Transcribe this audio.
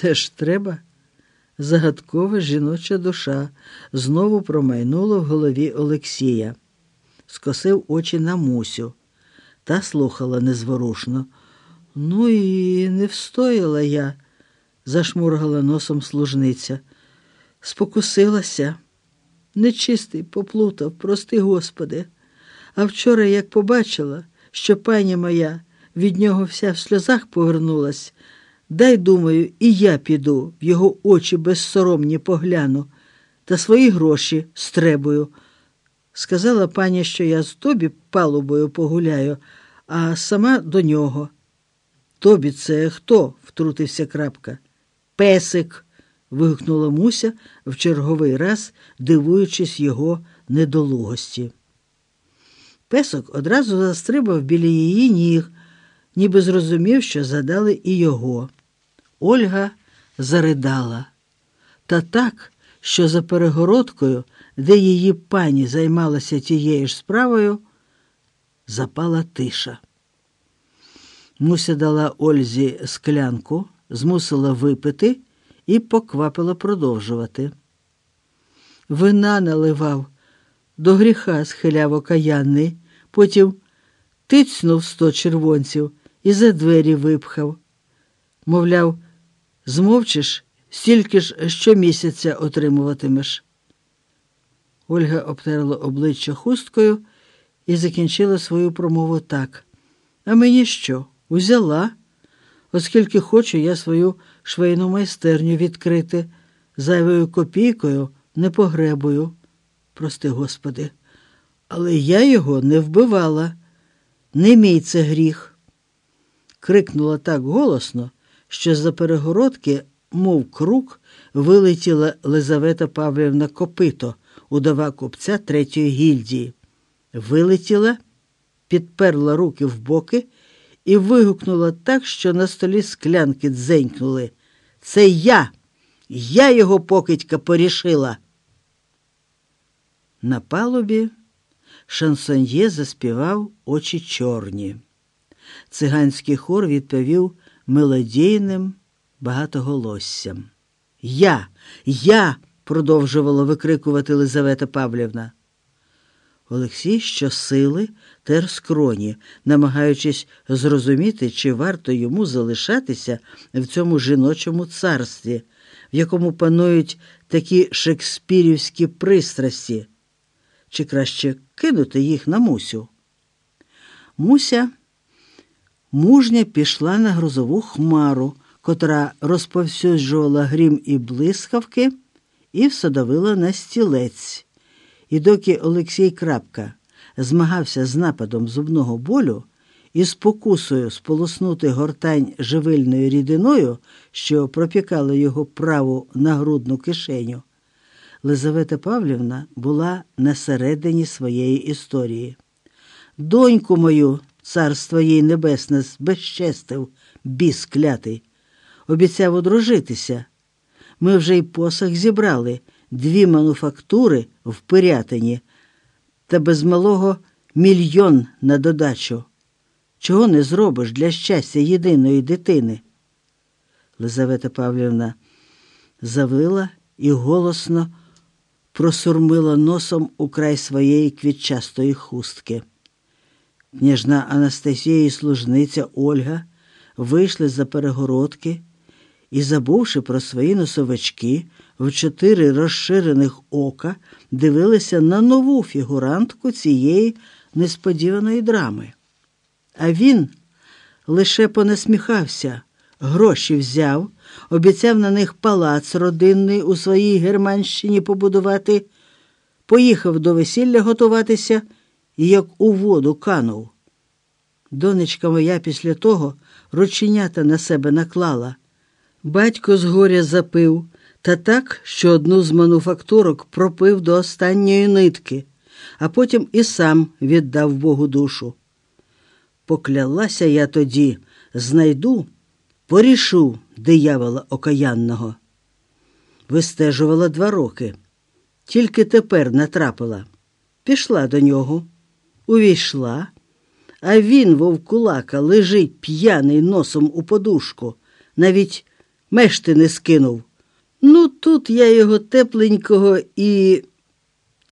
Це ж треба. Загадкова жіноча душа знову промайнула в голові Олексія, скосив очі на Мусю та слухала незворушно. Ну і не встояла я, зашмургала носом служниця. Спокусилася. Нечистий поплутав, прости Господи. А вчора, як побачила, що пані моя від нього вся в сльозах повернулась, дай, думаю, і я піду в його очі безсоромні погляну та свої гроші стребую. Сказала пані, що я з тобі палубою погуляю, а сама до нього. Тобі це хто? втрутився крапка. Песик. вигукнула Муся в черговий раз, дивуючись його недолугості. Песок одразу застрибав біля її ніг, ніби зрозумів, що задали і його. Ольга заридала. Та так, що за перегородкою, де її пані займалася тією ж справою, запала тиша. Муся дала Ользі склянку, змусила випити і поквапила продовжувати. Вина наливав, до гріха схиляв окаянний, потім тицнув сто червонців і за двері випхав. Мовляв, змовчиш, стільки ж щомісяця отримуватимеш. Ольга обтерла обличчя хусткою і закінчила свою промову так. А мені що? Узяла, оскільки хочу я свою швейну майстерню відкрити, зайвою копійкою не погребую. Прости, Господи, але я його не вбивала. Не мій це гріх. Крикнула так голосно, що з-за перегородки, мов круг, вилетіла Лизавета Павлівна Копито, удова купця третьої гільдії. Вилетіла, підперла руки в боки і вигукнула так, що на столі склянки дзенькнули. Це я, я його покидька порішила. На палубі шансоньє заспівав очі чорні. Циганський хор відповів мелодійним багатоголоссям. Я, я, продовжувала викрикувати Лизавета Павлівна. Олексій щосили тер скроні, намагаючись зрозуміти, чи варто йому залишатися в цьому жіночому царстві, в якому панують такі шекспірівські пристрасті, чи краще кинути їх на Мусю. Муся мужня пішла на грозову хмару, котра розповсюджувала грім і блискавки, і всадовила на стілець. І доки Олексій Крапка змагався з нападом зубного болю і спокусою сполоснути гортань живильною рідиною, що пропікала його праву нагрудну кишеню, Лизавета Павлівна була на середині своєї історії. Доньку мою, царство їй небесне, збезчестив, біс клятий, обіцяв одружитися. Ми вже й посах зібрали дві мануфактури в Пирятині та без малого мільйон на додачу. Чого не зробиш для щастя єдиної дитини? Лизавета Павлівна завила і голосно просурмила носом у край своєї квітчастої хустки. Княжна Анастасія і служниця Ольга вийшли за перегородки і, забувши про свої носовички, в чотири розширених ока дивилися на нову фігурантку цієї несподіваної драми. А він лише понасміхався, гроші взяв, обіцяв на них палац родинний у своїй Германщині побудувати, поїхав до весілля готуватися і як у воду канув. Донечка моя після того рученята на себе наклала. Батько з горя запив, та так, що одну з мануфактурок пропив до останньої нитки, а потім і сам віддав Богу душу. Поклялася я тоді, знайду, порішу диявола окаянного. Вистежувала два роки, тільки тепер натрапила. Пішла до нього, увійшла, а він, вовкулака, лежить п'яний носом у подушку, навіть мешти не скинув. Ну, тут я його тепленького і